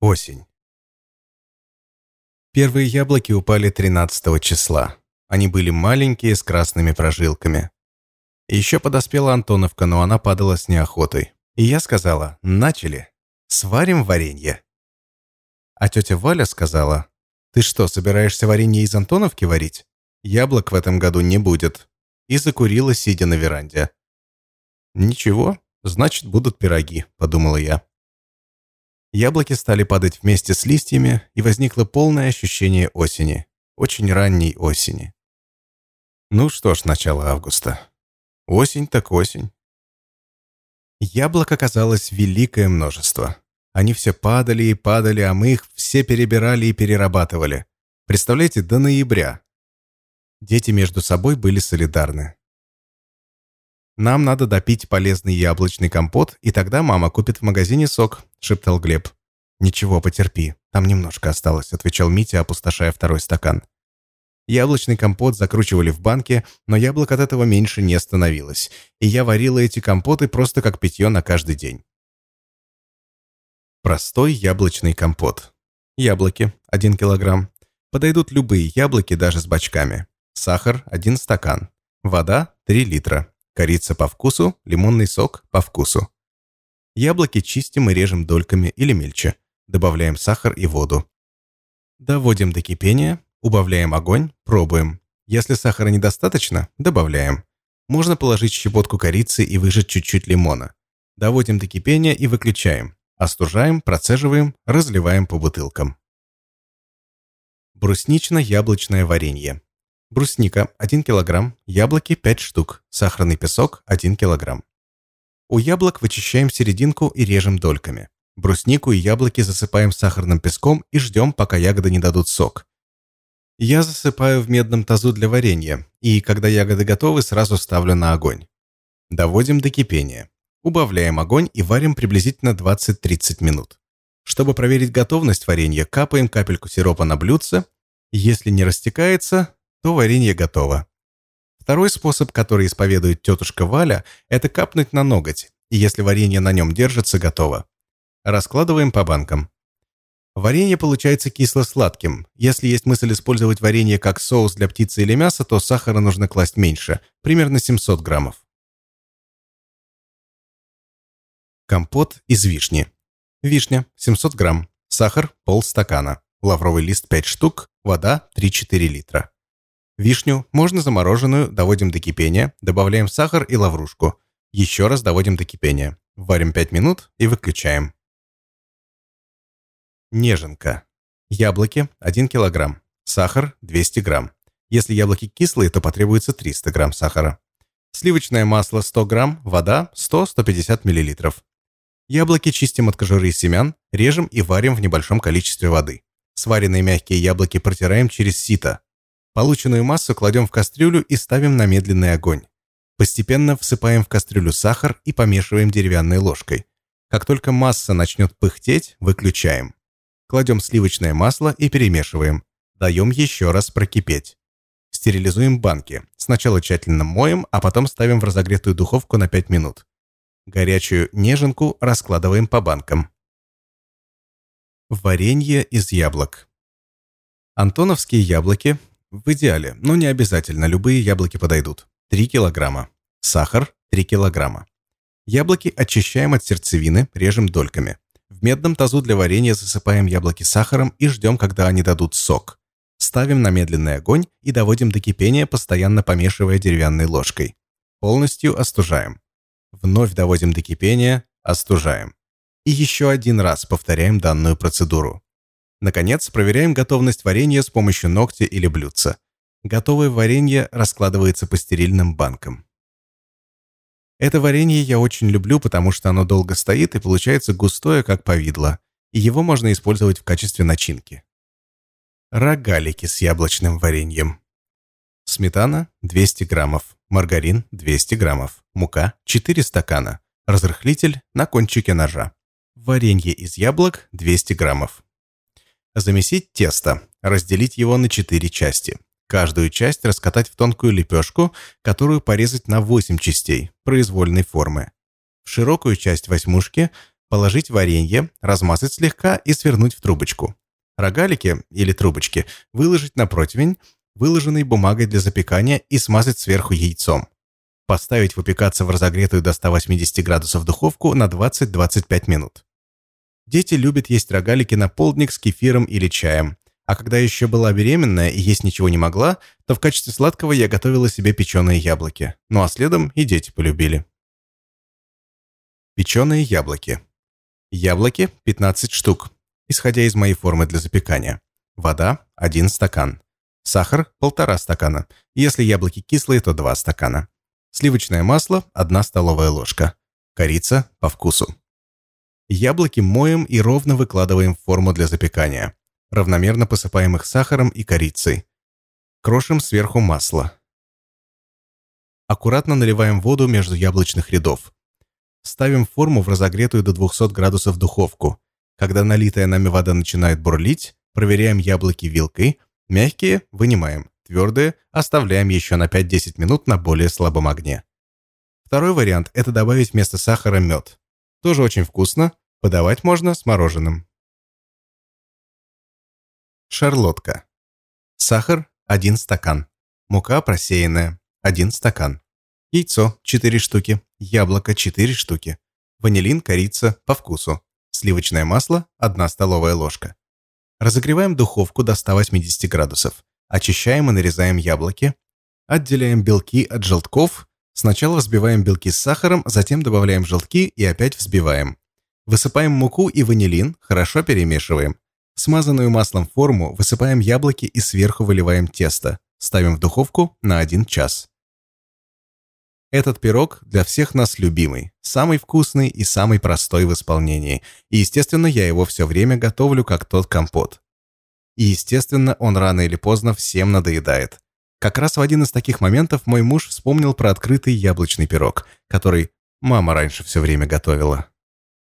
Осень. Первые яблоки упали 13 числа. Они были маленькие, с красными прожилками. Еще подоспела Антоновка, но она падала с неохотой. И я сказала, начали. Сварим варенье. А тетя Валя сказала, ты что, собираешься варенье из Антоновки варить? Яблок в этом году не будет. И закурила, сидя на веранде. Ничего, значит, будут пироги, подумала я. Яблоки стали падать вместе с листьями, и возникло полное ощущение осени. Очень ранней осени. Ну что ж, начало августа. Осень так осень. Яблок оказалось великое множество. Они все падали и падали, а мы их все перебирали и перерабатывали. Представляете, до ноября. Дети между собой были солидарны. «Нам надо допить полезный яблочный компот, и тогда мама купит в магазине сок», — шептал Глеб. «Ничего, потерпи. Там немножко осталось», — отвечал Митя, опустошая второй стакан. Яблочный компот закручивали в банке, но яблок от этого меньше не становилось, и я варила эти компоты просто как питье на каждый день. Простой яблочный компот. Яблоки – 1 килограмм. Подойдут любые яблоки даже с бочками. Сахар – 1 стакан. Вода – 3 литра. Корица по вкусу, лимонный сок по вкусу. Яблоки чистим и режем дольками или мельче. Добавляем сахар и воду. Доводим до кипения, убавляем огонь, пробуем. Если сахара недостаточно, добавляем. Можно положить щепотку корицы и выжать чуть-чуть лимона. Доводим до кипения и выключаем. Остужаем, процеживаем, разливаем по бутылкам. Бруснично-яблочное варенье. Брусника 1 кг, яблоки 5 штук, сахарный песок 1 кг. У яблок вычищаем серединку и режем дольками. Бруснику и яблоки засыпаем сахарным песком и ждем, пока ягоды не дадут сок. Я засыпаю в медном тазу для варенья, и когда ягоды готовы, сразу ставлю на огонь. Доводим до кипения. Убавляем огонь и варим приблизительно 20-30 минут. Чтобы проверить готовность варенья, капаем капельку сиропа на блюдце. Если не растекается, то варенье готово. Второй способ, который исповедует тетушка Валя, это капнуть на ноготь, и если варенье на нем держится, готово. Раскладываем по банкам. Варенье получается кисло-сладким. Если есть мысль использовать варенье как соус для птицы или мяса, то сахара нужно класть меньше, примерно 700 граммов. Компот из вишни. Вишня 700 грамм, сахар полстакана, лавровый лист 5 штук, вода 3-4 литра. Вишню, можно замороженную, доводим до кипения, добавляем сахар и лаврушку. Еще раз доводим до кипения. Варим 5 минут и выключаем. Неженка. Яблоки 1 кг. Сахар 200 грамм. Если яблоки кислые, то потребуется 300 грамм сахара. Сливочное масло 100 грамм, вода 100-150 мл. Яблоки чистим от кожуры и семян, режем и варим в небольшом количестве воды. Сваренные мягкие яблоки протираем через сито. Полученную массу кладем в кастрюлю и ставим на медленный огонь. Постепенно всыпаем в кастрюлю сахар и помешиваем деревянной ложкой. Как только масса начнет пыхтеть, выключаем. Кладем сливочное масло и перемешиваем. Даем еще раз прокипеть. Стерилизуем банки. Сначала тщательно моем, а потом ставим в разогретую духовку на 5 минут. Горячую неженку раскладываем по банкам. Варенье из яблок. Антоновские яблоки в идеале, но не обязательно, любые яблоки подойдут. 3 килограмма. Сахар 3 килограмма. Яблоки очищаем от сердцевины, режем дольками. В медном тазу для варенья засыпаем яблоки сахаром и ждем, когда они дадут сок. Ставим на медленный огонь и доводим до кипения, постоянно помешивая деревянной ложкой. Полностью остужаем. Вновь доводим до кипения, остужаем. И еще один раз повторяем данную процедуру. Наконец, проверяем готовность варенья с помощью ногтя или блюдца. Готовое варенье раскладывается по стерильным банкам. Это варенье я очень люблю, потому что оно долго стоит и получается густое, как повидло, и его можно использовать в качестве начинки. Рогалики с яблочным вареньем. Сметана 200 граммов, маргарин 200 граммов, мука 4 стакана, разрыхлитель на кончике ножа. Варенье из яблок 200 граммов. Замесить тесто, разделить его на 4 части. Каждую часть раскатать в тонкую лепешку, которую порезать на 8 частей, произвольной формы. В широкую часть восьмушки Положить варенье, размазать слегка и свернуть в трубочку. Рогалики или трубочки выложить на противень, выложенный бумагой для запекания и смазать сверху яйцом. Поставить выпекаться в разогретую до 180 градусов духовку на 20-25 минут. Дети любят есть рогалики на полдник с кефиром или чаем. А когда еще была беременная и есть ничего не могла, то в качестве сладкого я готовила себе печеные яблоки. Ну а следом и дети полюбили. Печеные яблоки. Яблоки 15 штук, исходя из моей формы для запекания. Вода 1 стакан. Сахар 1,5 стакана. Если яблоки кислые, то 2 стакана. Сливочное масло 1 столовая ложка. Корица по вкусу. Яблоки моем и ровно выкладываем в форму для запекания. Равномерно посыпаем их сахаром и корицей. Крошим сверху масло. Аккуратно наливаем воду между яблочных рядов. Ставим форму в разогретую до 200 градусов духовку. Когда налитая нами вода начинает бурлить, проверяем яблоки вилкой. Мягкие – вынимаем. Твердые – оставляем еще на 5-10 минут на более слабом огне. Второй вариант – это добавить вместо сахара мед. Тоже очень вкусно. Подавать можно с мороженым. Шарлотка. Сахар – 1 стакан. Мука просеянная – 1 стакан. Яйцо – 4 штуки. Яблоко – 4 штуки. Ванилин, корица по вкусу. Сливочное масло – 1 столовая ложка. Разогреваем духовку до 180 градусов. Очищаем и нарезаем яблоки. Отделяем белки от желтков. Сначала взбиваем белки с сахаром, затем добавляем желтки и опять взбиваем. Высыпаем муку и ванилин, хорошо перемешиваем. Смазанную маслом форму высыпаем яблоки и сверху выливаем тесто. Ставим в духовку на 1 час. Этот пирог для всех нас любимый, самый вкусный и самый простой в исполнении. И, естественно, я его все время готовлю, как тот компот. И, естественно, он рано или поздно всем надоедает. Как раз в один из таких моментов мой муж вспомнил про открытый яблочный пирог, который мама раньше все время готовила.